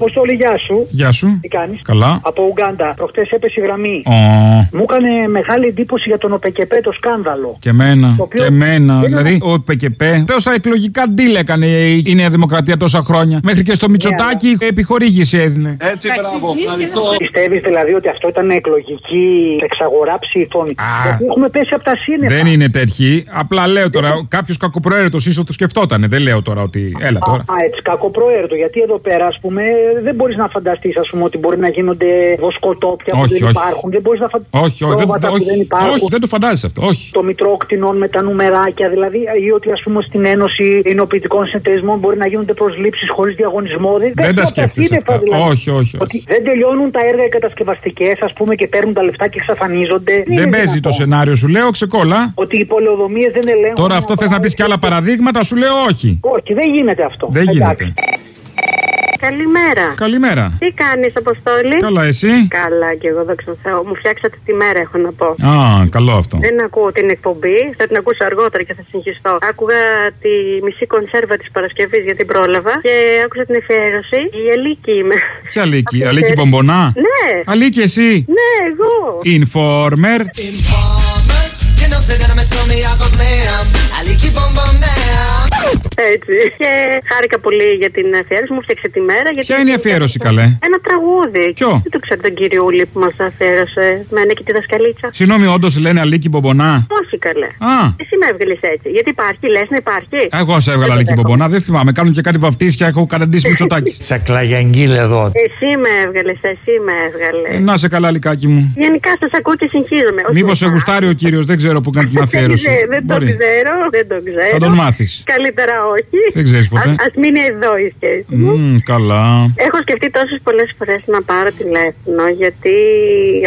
Αποστόλη, γεια σου. Γεια σου. Τι κάνεις; Καλά. Από Ουγγάντα. Προχτές έπεσε η γραμμή. Ω, Μου έκανε μεγάλη εντύπωση για τον ΟΠΕΚΕΠΕ το σκάνδαλο. και εμένα. Το οποίο- Και εμένα. Είναι- Δηλαδή, ο ΠΚΠ. Τόσα εκλογικά deal έκανε η Νέα Δημοκρατία τόσα χρόνια. Μέχρι και στο Μητσοτάκι επιχορήγηση έδινε. Έτσι, μπράβο. Ευχαριστώ. Πιστεύεις δηλαδή ότι αυτό ήταν εκλογική εξαγορά ψήφων; Γιατί έχουμε πέσει από τα σύννεφα. Δεν είναι τέτοιοι. Απλά λέω τώρα, κάποιος κακοπροαίρετος ίσως το σκεφτότανε. Δεν λέω τώρα ότι. Έλα τώρα. Α, έτσι, κακοπροαίρετο. Γιατί εδώ πέρα, ας πούμε, δεν μπορείς να φανταστείς, ας πούμε, ότι μπορεί να γίνονται βοσκοτόπια που Όχι, δεν όχι. υπάρχουν. Δεν μπορείς να φανταστεί. Όχι, όχι, δεν, που όχι, δεν υπάρχουν. όχι, δεν το φαντάζεσαι αυτό. Όχι. Το μητρό κτηνών με τα νουμεράκια, δηλαδή, ή ότι ας πούμε στην Ένωση Ενοποιητικών Συνεταιρισμών μπορεί να γίνονται προσλήψεις χωρίς διαγωνισμό. Δεν, Δεν πέφτουν τα από σκέφτεσαι σύννεφα, αυτά. δηλαδή. Όχι, όχι, όχι. Ότι δεν τελειώνουν τα έργα οι κατασκευαστικές, ας πούμε, και παίρνουν τα λεφτά και εξαφανίζονται. Δεν είναι παίζει δυνατόν. το σενάριο, σου λέω ξεκόλα. Ότι οι πολεοδομίες δεν ελέγχουν. Τώρα αυτό θες να πεις και άλλα παραδείγματα, σου λέω όχι. Όχι, δεν γίνεται αυτό. Δεν Εντάξει. γίνεται. Καλημέρα. Καλημέρα. Τι κάνεις, Αποστόλη; Καλά, εσύ; Καλά, και εγώ δόξα τω Θεώ. Μου φτιάξατε τη μέρα, έχω να πω. Α, καλό αυτό. Δεν ακούω την εκπομπή, θα την ακούσω αργότερα και θα συγχυστώ. Άκουγα τη μισή κονσέρβα της Παρασκευής γιατί πρόλαβα και άκουσα την εφιέρωση. Η Αλίκη είμαι. Ποια Αλίκη, Αυτή Αλίκη ξέρεις. Μπομπονά; Ναι, Αλίκη, εσύ; ναι, εγώ. Informer. Informer, que no se gana más me hago glam. Ali keep on bum down. Έτσι. Και χάρηκα πολύ για την αφιέρωση, μου φτιάξε τη μέρα. Γιατί Ποια είναι η αφιέρωση, καλέ; Ένα τραγούδι. Ποιο; Δεν το ξέρω τον κυριούλη που μας αφιέρωσε. Μένα και τη δασκαλίτσα. Συγγνώμη, όντως λένε Αλίκη Μπομπονά; Όχι καλέ. Α, Εσύ με έβγαλες έτσι. Γιατί υπάρχει, λες να υπάρχει. εγώ σε έβγαλα Αλίκη Μπομπονά, δεν θυμάμαι. Κάνουν και κάτι βαφτίσια, έχω καταντήσει Μητσοτάκη. Τσακλαγιαγγίλ εδώ. Εσύ με έβγαλες, εσύ με έβγαλες. Ε, Να σε καλά, λικάκι μου. Γενικά σας ακούω και συγχύζομαι. Όχι Μήπως σε εσάς. γουστάρει ο κύριος, δεν ξέρω που κάνει την Δεν αφιέρωση. ξέρω, Δεν το Μπορεί. ξέρω, δεν το ξέρω. Θα τον μάθεις. Καλύτερα όχι. Δεν ξέρεις ποτέ. Α μείνει εδώ η σχέση μου. Μμμ, καλά. Έχω σκεφτεί τόσες πολλές φορές να πάρω τηλέφωνο γιατί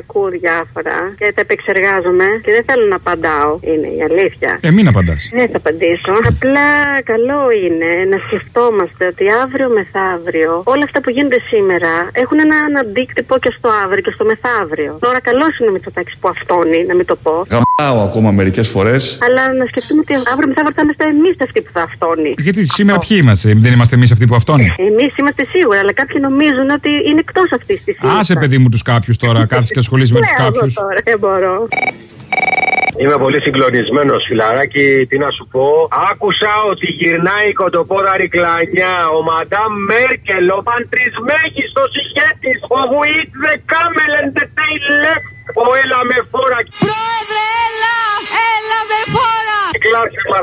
ακούω διάφορα και τα επεξεργάζομαι και δεν θέλω να απαντάω. Είναι η αλήθεια. Ε, μην απαντάς. Δεν θα απαντήσω. Απλά καλό είναι να σκεφτόμαστε ότι αύριο μεθαύριο όλα αυτά που γίνονται σήμερα έχουν έναν αντίκτυπο και στο αύριο και στο μεθαύριο. Τώρα καλό είναι ο Μητσοτάκη που αυτόνει, να μην το πω. Γαμάω ακόμα μερικές φορές. Αλλά να σκεφτούμε ότι αύριο μεθαύριο θα είμαστε εμείς αυτοί που θα αυτόνει. Γιατί σήμερα ποιοι είμαστε, δεν είμαστε εμείς αυτοί που αυτόν. Εμείς είμαστε σίγουροι, αλλά κάποιοι νομίζουν ότι είναι εκτός αυτής της στιγμή. Άσε, παιδί μου, τους κάποιους τώρα, κάθεσαι και ασχολείσαι με τους Λέω εγώ κάποιους. τώρα, δεν μπορώ. Είμαι πολύ συγκλονισμένος, φιλαράκι. Τι να σου πω. Άκουσα ότι γυρνάει η κοντοπόδαρη κλανιά. Ο Μαντάμ Μέρκελ, ο παντρισμέγιστο ηγέτη. Ο Βουίτ Δεκάμελεν Τέιλε. Ο έλα με φόρα. Πρόεδρε, έλα, έλα με φόρα. Κλάσε μα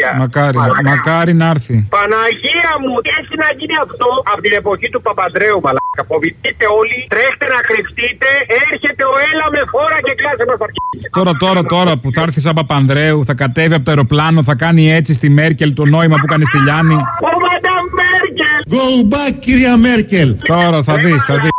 τα αρχίδια. Μακάρι, Μαλάκα. μακάρι να έρθει. Παναγία μου, τι έχει να γίνει αυτό; Από την εποχή του Παπαντρέου, μαλάκα. Φοβηθείτε όλοι, τρέχτε να κρυφτείτε, έρχεται ο έλα με φόρα και κλάσε μας τα αρχίδια. Τώρα, τώρα, τώρα που θα έρθει σαν Παπανδρέου, θα κατέβει από το αεροπλάνο, θα κάνει έτσι στη Μέρκελ το νόημα που κάνει στη Λιάννη. Ο Μαντάμ Μέρκελ! Go back, κυρία Μέρκελ. Τώρα θα δεις, θα δεις.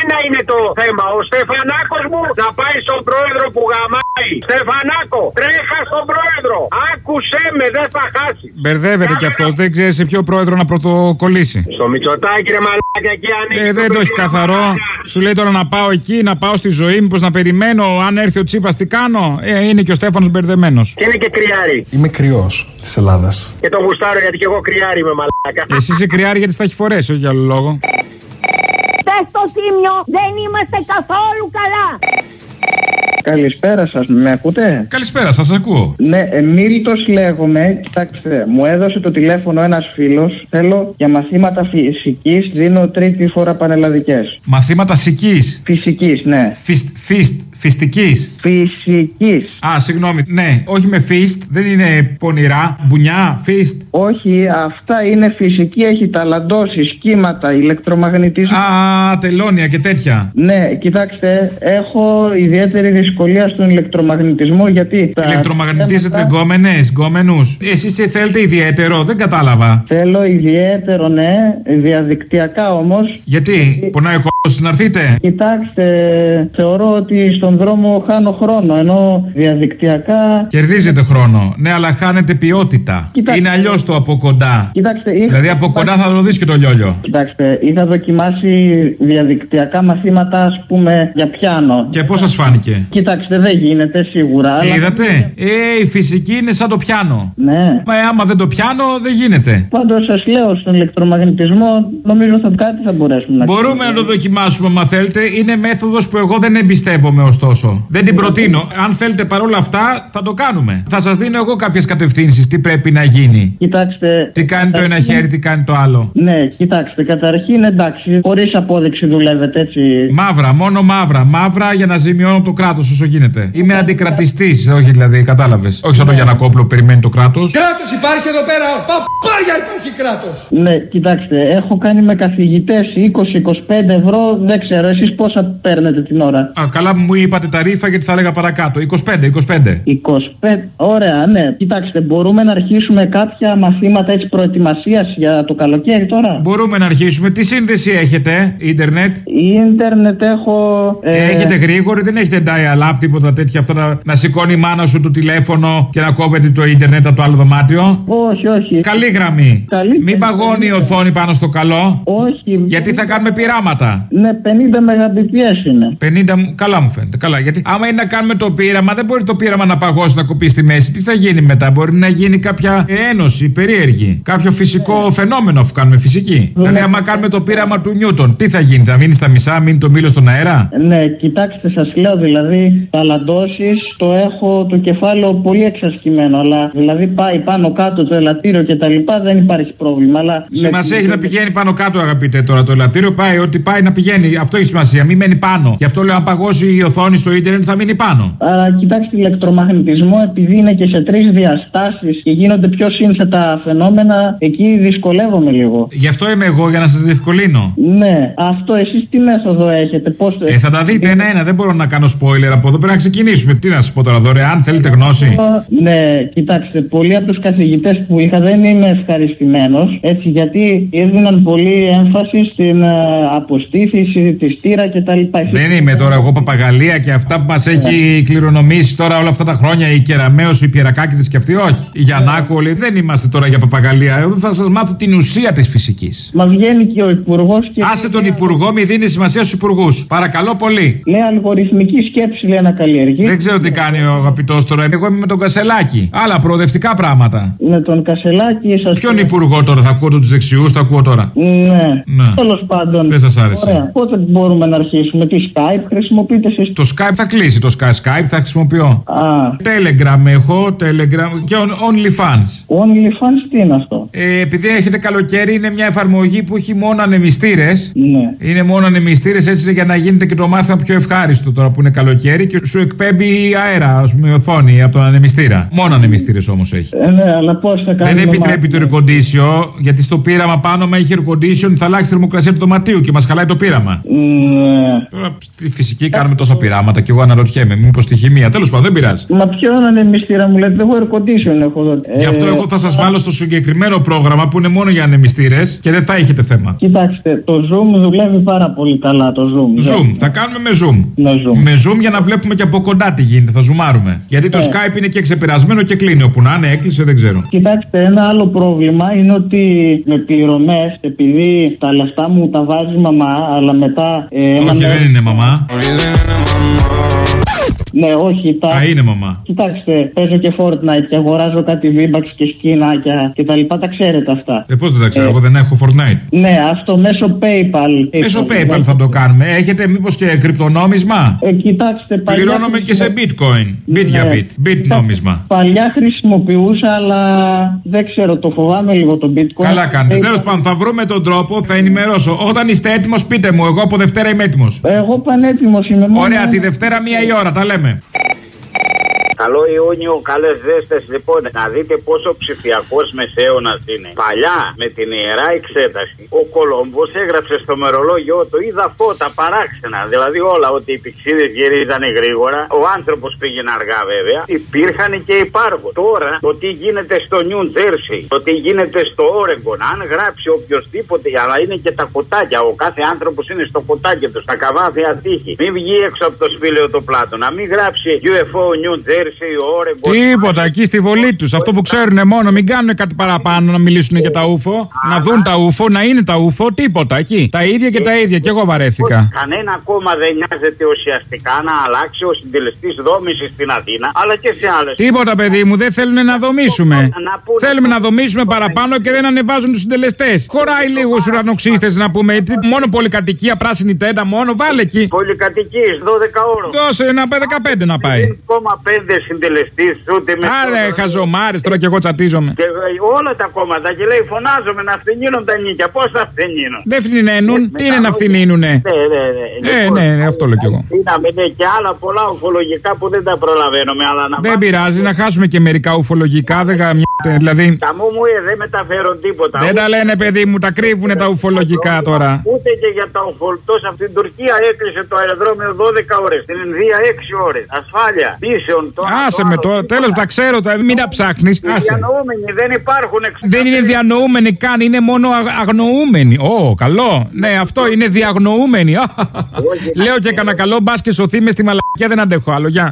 Ένα είναι το θέμα. Ο Στεφανάκος μου να πάει στον πρόεδρο που γαμάει. Στεφανάκο, τρέχα στον πρόεδρο. Άκουσέ με, δεν θα χάσεις. Μπερδεύεται κι αυτό, δεν ξέρεις σε ποιο πρόεδρο να πρωτοκολλήσει. Στο Μητσοτάκι ρε μαλάκα εκεί ανοίγει. Ε, δεν το έχει καθαρό. Σου λέει τώρα να πάω εκεί, να πάω στη ζωή, μήπως να περιμένω. Αν έρθει ο Τσίπας, τι κάνω; Ε, είναι και ο Στέφανος μπερδεμένος. Και είναι και κρυάρι. Είμαι κρυός της Ελλάδας. Και τον γουστάρω γιατί και εγώ κρυάρι με μαλάκα. Εσύ είσαι κρυάρι γιατί στα έχει φορέσει, όχι για άλλο λόγο. Στο τίμιο δεν είμαστε καθόλου καλά. Καλησπέρα σας, με ακούτε; Καλησπέρα, σας ακούω. Ναι, Εμίλτο λέγομαι. Κοιτάξτε, μου έδωσε το τηλέφωνο ένας φίλος. Θέλω για μαθήματα φυσικής, δίνω τρίτη φορά πανελλαδικές. Μαθήματα σικής. Φυσικής, ναι. Φιστ, φιστ, φιστική. Φυσικής. Α, συγγνώμη. Ναι, όχι με φιστ, δεν είναι πονηρά. Μπουνιά, φιστ. Όχι, αυτά είναι φυσική, έχει ταλαντώσεις, κύματα, ηλεκτρομαγνητισμό. Α, τελώνια και τέτοια. Ναι, κοιτάξτε, έχω ιδιαίτερη δυσκολία στον ηλεκτρομαγνητισμό γιατί. τα Ηλεκτρομαγνητίζετε θέματα- γκόμενες, γκόμενους. Εσείς θέλετε ιδιαίτερο, δεν κατάλαβα. Θέλω ιδιαίτερο, ναι, διαδικτυακά όμως. Γιατί, πονάει ο κόσμος να έρθετε. Κοιτάξτε, θεωρώ ότι στο στον δρόμο χάνω χρόνο. Ενώ διαδικτυακά. Κερδίζετε χρόνο. Ναι, αλλά χάνετε ποιότητα. Κοιτάξτε. Είναι αλλιώς το από κοντά. Κοιτάξτε, είχα, Δηλαδή από κοντά θα το δεις και το λιόλιο. κοιτάξτε, είχα δοκιμάσει διαδικτυακά μαθήματα, ας πούμε, για πιάνο. Και πώς σας φάνηκε; Κοιτάξτε, δεν γίνεται σίγουρα. αλλά- Είδατε; Ε, η φυσική είναι σαν το πιάνο. Ναι. Μα ε, άμα δεν το πιάνω, δεν γίνεται. Πάντως σας λέω στον ηλεκτρομαγνητισμό, νομίζω ότι κάτι θα μπορέσουμε να Μπορούμε να το δοκιμάσουμε, αν θέλετε. Είναι μέθοδος που εγώ δεν εμπιστεύομαι, ωστόσο. Δεν την προτείνω. Αν θέλετε παρόλα αυτά, θα το κάνουμε. Θα σας δίνω εγώ κάποιες κατευθύνσεις τι πρέπει να γίνει; Κοιτάξτε. Τι κάνει το ένα καταρχήν- χέρι, τι κάνει το άλλο; Ναι, κοιτάξτε, καταρχήν εντάξει, χωρίς απόδειξη δουλεύετε έτσι. Μαύρα, μόνο μαύρα. Μαύρα για να ζημιώνω το κράτος όσο γίνεται. Είμαι αντικρατιστής, όχι δηλαδή, κατάλαβες. Όχι σαν το Γιανακόπουλο που περιμένει το κράτος. Κράτος υπάρχει εδώ πέρα. Παπάρια υπάρχει κράτος. Ναι, κοιτάξτε, έχω κάνει με καθηγητές 20-25 ευρώ, δεν ξέρω, εσείς πόσα παίρνετε την ώρα; Α, καλά που μου είπατε τα ρήφα γιατί θα έλεγα παρακάτω. 25, 25. 25, ωραία, ναι. Κοιτάξτε, μπορούμε να αρχίσουμε κάποια μαθήματα έτσι προετοιμασίας για το καλοκαίρι τώρα; Μπορούμε να αρχίσουμε. Τι σύνδεση έχετε, ίντερνετ; Ίντερνετ έχω. ε, Έχετε γρήγορη, δεν έχετε dial-up, τίποτα τέτοια. Αυτά να, να σηκώνει η μάνα σου το τηλέφωνο και να κόβεται το ίντερνετ από το άλλο δωμάτιο; Όχι, όχι. Καλή γραμμή. Καλή Μην παγώνει η οθόνη πάνω στο καλό. Όχι. Γιατί θα κάνουμε πειράματα. Ναι, 50 Mbps είναι. 50 μου, καλά μου φαίνεται. Καλά, γιατί άμα είναι να κάνουμε το πείραμα, δεν μπορεί το πείραμα να παγώσει, να κοπεί στη μέση. Τι θα γίνει μετά, μπορεί να γίνει κάποια ένωση περίεργη. Κάποιο φυσικό φαινόμενο αφού κάνουμε φυσική. Δηλαδή, άμα κάνουμε το πείραμα του Νιούτον, τι θα γίνει, θα μείνει στα μισά, μείνει το μήλο στον αέρα; Ναι, κοιτάξτε, σας λέω δηλαδή, ταλαντώσει το έχω το κεφάλαιο πολύ εξασκημένο. Αλλά δηλαδή πάει πάνω κάτω το ελαττήριο και τα λοιπά δεν υπάρχει πρόβλημα. Αλλά Σημασία με- έχει να πηγαίνει πάνω κάτω, αγαπητέ τώρα. Το ελαττήριο πάει, ό,τι πάει να πηγαίνει. Αυτό έχει σημασία, μην μένει πάνω. Γι' αυτό λέω, αν παγώσει η οθόνη στο ίντερνετ, θα μείνει πάνω. Άρα, κοιτάξτε, ηλεκτρομαγνητισμό, επειδή είναι και σε τρεις διαστάσεις και γίνονται πιο σύνθετα φαινόμενα, εκεί δυσκολεύομαι λίγο. Γι' αυτό είμαι εγώ, για να σας διευκολύνω. Ναι, αυτό εσείς τι μέθοδο έχετε, πώ. Ε, θα τα δείτε ένα-ένα, δεν μπορώ να κάνω spoiler από εδώ. Πρέπει να ξεκινήσουμε. Τι να σας πω τώρα, δωρεάν, θέλετε γνώση; Ναι, κοιτάξτε, πολλοί από τους καθηγητές που είχα δεν είμαι ευχαριστημένος. Έτσι, γιατί έδιναν πολύ έμφαση στην ε, αποστήθηση, τη στήρα κτλ. Δεν είμαι τώρα εγώ παπαγαλία και αυτά που μας έχει κληρονομήσει τώρα όλα αυτά τα χρόνια η Κεραμαίο, η Πιερακάκηδης και αυτή. Όχι. Η Γιαννάκου, όλοι δεν είμαστε τώρα για παπαγαλία. Εγώ θα σας μάθω την ουσία της φυσικής. Μας βγαίνει και ο υπουργός και. Άσε τον υπουργό, μη δίνει σημασία στους υπουργούς. Παρακαλώ πολύ. Λέει αλγοριθμική σκέψη, λέει να καλλιεργεί. Δεν ξέρω τι κάνει ο αγαπητός τώρα. Εγώ είμαι με τον Κασελάκη. Άλλα προοδευτικά πράγματα. Με τον Κασελάκη σας. Ποιον υπουργό τώρα, θα ακούω τους δεξιούς, θα ακούω τώρα. Ναι. Ναι. Τέλος πάντων. Δεν σας άρεσε. Ωραία. Πότε μπορούμε να αρχίσουμε. Τι Skype χρησιμοποιείτε εσεί. Το Skype θα κλείσει. Το Sky- Skype θα χρησιμοποιώ. Α, Telegram έχω, Telegram και on- OnlyFans. OnlyFans τι είναι αυτό; Ε, επειδή έχετε καλοκαίρι, είναι μια εφαρμογή που έχει μόνο ανεμιστήρες. Ναι. Είναι μόνο ανεμιστήρες έτσι για να γίνεται και το μάθημα πιο ευχάριστο τώρα που είναι καλοκαίρι και σου εκπέμπει αέρα, ας πούμε, η οθόνη από τον ανεμιστήρα. Μόνο ανεμιστήρες όμως έχει. Ε, ναι, αλλά πώς θα κάνουμε. Δεν επιτρέπει το air condition, γιατί στο πείραμα πάνω, μα έχει air condition, θα αλλάξει η θερμοκρασία του δωματίου και μας χαλάει το πείραμα. Ναι. Τώρα στη φυσική κάνουμε τόσα πειράματα και εγώ αναρωτιέμαι, μήπως στη χημεία. Τέλος πάντων, δεν πειράζει. Μα ποιον ανεμιστήρα μου λέτε, εγώ air condition έχω εδώ. Γι' αυτό Ε, εγώ θα σας βάλω στο συγκεκριμένο πρόγραμμα που είναι μόνο για ανεμιστήρες και δεν θα έχετε θέμα. Κοιτάξτε, το Zoom δουλεύει πάρα πολύ καλά το Zoom. Zoom, θα κάνουμε με Zoom. Με Zoom. Με Zoom για να βλέπουμε και από κοντά τι γίνεται, θα ζουμάρουμε. Γιατί το Ναι. Skype είναι και ξεπερασμένο και κλείνει. Όπου να είναι, έκλεισε, δεν ξέρω. Κοιτάξτε, ένα άλλο πρόβλημα είναι ότι με πληρωμές, επειδή τα λεφτά μου τα βάζει η μαμά, αλλά μετά. Ε, ένα Όχι, μέρος- δεν είναι μαμά. Ναι, όχι, τα. Α, είναι μαμά. Κοιτάξτε, παίζω και Fortnite και αγοράζω κάτι V-Bucks και σκηνάκια και τα λοιπά, τα ξέρετε αυτά. Ε, πώς δεν τα ξέρω, εγώ δεν έχω Fortnite. Ναι, αυτό μέσω PayPal. Μέσω PayPal θα το κάνουμε. Έχετε μήπως και κρυπτονόμισμα; Ε, κοιτάξτε, παλιά Πληρώνομαι και σε bitcoin. Bit για Ναι. bit. Bit νόμισμα. Παλιά χρησιμοποιούσα, αλλά δεν ξέρω, το φοβάμαι λίγο το bitcoin. Καλά κάνετε. PayPal. Τέλος πάντων, θα βρούμε τον τρόπο, θα ενημερώσω. Όταν είστε έτοιμος, πείτε μου. Εγώ από Δευτέρα είμαι έτοιμος. Εγώ πανέτοιμος είμαι μόνο. Ωραία, τη Δευτέρα μία η ώρα, τα λέμε λέμε. Καλό Ιούνιο, καλές ζέστε. Λοιπόν, να δείτε πόσο ψηφιακός μεσαίωνας είναι. Παλιά, με την ιερά εξέταση, ο Κολόμβος έγραψε στο μερολόγιο του είδα φώτα παράξενα. Δηλαδή όλα, ότι οι πηξίδες γυρίζανε γρήγορα. Ο άνθρωπος πήγαινε αργά βέβαια. Υπήρχαν και υπάρχουν. Τώρα, το τι γίνεται στο Νιου Τζέρσι, το τι γίνεται στο Όρεγκον, αν γράψει οποιοδήποτε, αλλά είναι και τα κοτάκια. Ο κάθε άνθρωπος είναι στο κοτάκι του, στα καβάθια τύχη. Μην βγει έξω από το σπήλαιο το πλάτο. Να μην γράψει UFO New Jersey, Oregon. Τίποτα, εκεί στη βολή τους. Αυτό που ξέρουν μόνο, μην κάνουν κάτι παραπάνω να μιλήσουν για τα UFO. Να δουν τα UFO, να είναι τα UFO, τίποτα εκεί. Τα ίδια και τα ίδια. Και εγώ βαρέθηκα. Κανένα κόμμα δεν νοιάζεται ουσιαστικά να αλλάξει ο συντελεστής δόμησης στην Αθήνα, αλλά και σε άλλες. Τίποτα, παιδί μου, δεν θέλουν να δομήσουμε. Θέλουμε να δομήσουμε παραπάνω και δεν ανεβάζουν τους συντελεστές. Χωράει λίγος ουρανοξύστες να πούμε. Τι- Μόνο πολυκατοικία, πράσινη τέντα, μόνο βάλε εκεί. Πολυκατοικίες, 12 ώρο. Δώσε ένα 15 να πάει. 0,5 συντελεστής, ούτε με. Άρε, χαζομάρε, τώρα και εγώ τσατίζομαι. Και ε, όλα τα κόμματα και λέει φωνάζομαι να φθηνίνουν τα νίκια. Πώς θα φθηνίνουν; Δεν φθηνίνουν, τι είναι να φθηνίνουνε; Ναι, ναι, ναι. Ε, ναι, ναι, αυτό λέω κι εγώ. Είδαμε ναι, και άλλα πολλά ουφολογικά που δεν τα προλαβαίνουμε. Αλλά να Δεν πειράζει να χάσουμε και μερικά ουφολογικά, δεν γαμιέται. Δηλαδή. Τα μου μου ε, δεν μεταφέρουν τίποτα. Δεν Ούτε- τα λένε, παιδί μου, τα κρύβουνε τα ουφολογικά τώρα. Ούτε και για τα ουφολτός από την Τουρκία έκλεισε το αεροδρόμιο 12 ώρες. Στην Ινδία 6 ώρες. Ασφάλεια. Πίσεων. Το Άσε με τώρα, τέλος τα ξέρω, τα, μην τα ψάχνεις. Οι διανοούμενοι δεν υπάρχουν εξ... Δεν είναι διανοούμενοι καν, είναι μόνο αγ- αγνοούμενοι. Ω, καλό. Ναι, αυτό είναι διαγνοούμενοι. Α, Λέω και κανένα καλό, μπας και σωθεί μες στη μαλακιά, δεν αντέχω άλλο. Γεια.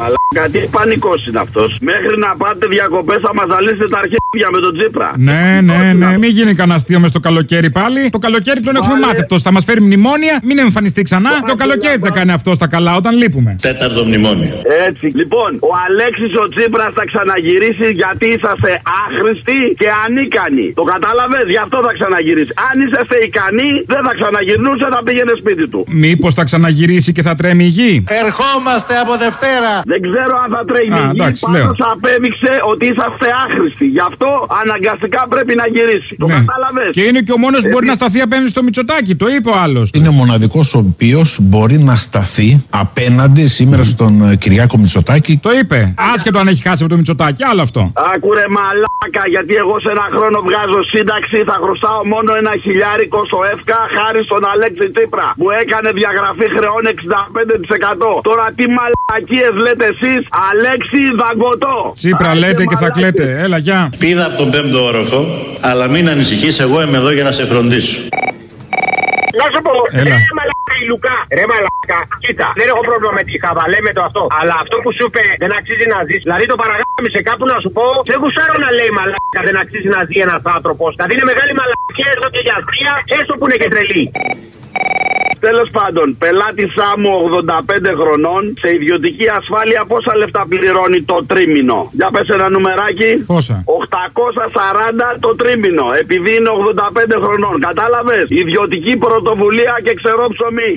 Μαλάκα, τι πανικός είναι αυτός. Μέχρι να πάτε διακοπές θα μας ζαλίσετε τα αρχίδια με τον Τσίπρα. Ναι, ναι, ναι. Μην γίνει κανένα αστείο μες στο καλοκαίρι πάλι. Το καλοκαίρι τον έχουμε μάθει αυτός. Θα μας φέρει μνημόνια, μην εμφανιστεί ξανά. Το καλοκαίρι θα κάνει αυτό στα καλά όταν λείπουμε. Τέταρτο μνημόνιο. Έτσι. Λοιπόν, ο Αλέξης ο Τσίπρα θα ξαναγυρίσει γιατί είσαστε άχρηστοι και ανίκανοι. Το κατάλαβες, γι' αυτό θα ξαναγυρίσει. Αν είσαστε ικανοί, δεν θα ξαναγυρνούσε, θα πήγαινε σπίτι του. Μήπως θα ξαναγυρίσει και θα τρέμει η γη; Ερχόμαστε από Δευτέρα. Δεν ξέρω αν θα τρέχει Α, η γη. εντάξει, λέω. Πάντως απέδειξε ότι είσαστε άχρηστοι. Γι' αυτό αναγκαστικά πρέπει να γυρίσει. Το Ναι. κατάλαβες. Και είναι και ο μόνος που μπορεί να σταθεί απέναντι στο Μητσοτάκι. Το είπε ο άλλος. Είναι ο μοναδικός ο οποίος μπορεί να σταθεί απέναντι σήμερα στον ε, Κυριάκο Μητσοτάκη. Το είπε. Άσχετο αν έχει χάσει από το Μητσοτάκι. Άλλο αυτό. Άκουρε μαλάκα, γιατί εγώ σε ένα χρόνο βγάζω σύνταξη. Θα χρωστάω μόνο ένα χιλιάρικο στο ΕΦΚΑ χάρη στον Αλέξη Τσίπρα που έκανε διαγραφή χρεών 65%. Τώρα τι μαλακίες λέτε εσείς, Αλέξη Δαγκωτό. Τσίπρα λέτε και θα κλαίτε. Έλα, γεια. Πήδα από τον πέμπτο όροφο, αλλά μην ανησυχείς, εγώ είμαι εδώ για να σε φροντίσω. Να σου πω, Έλα. ρε μαλάκα η Λουκά, ρε μαλάκα, κοίτα, δεν έχω πρόβλημα με τη χαβαλέ με το αυτό. Αλλά αυτό που σου είπε δεν αξίζει να ζεις. Δηλαδή το παραγάμισε κάπου να σου πω, δεν γουσάρω να λέει μαλάκα δεν αξίζει να ζει ένας άνθρωπος. Δηλαδή είναι μεγάλη μαλακία έστω και για αστεία, έστω που είναι και τρελή. Τέλος πάντων, πελάτη μου 85 χρονών σε ιδιωτική ασφάλεια πόσα λεφτά πληρώνει το τρίμηνο; Για πες ένα νουμεράκι. Πόσα; 840 το τρίμηνο. Επειδή είναι 85 χρονών. Κατάλαβες; Ιδιωτική πρωτοβουλία και ξερό ψωμί.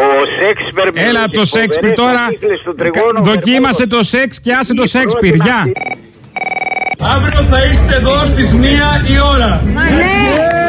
Ο Σέξπερ με Έλα τους από το Σέξπιρ υποβερείς τώρα. κύκλες του Κα- τριγώνου Δοκίμασε το σεξ και άσε το Σέξπιρ. Γεια. Αύριο θα είστε εδώ στις μία η ώρα. Ναι.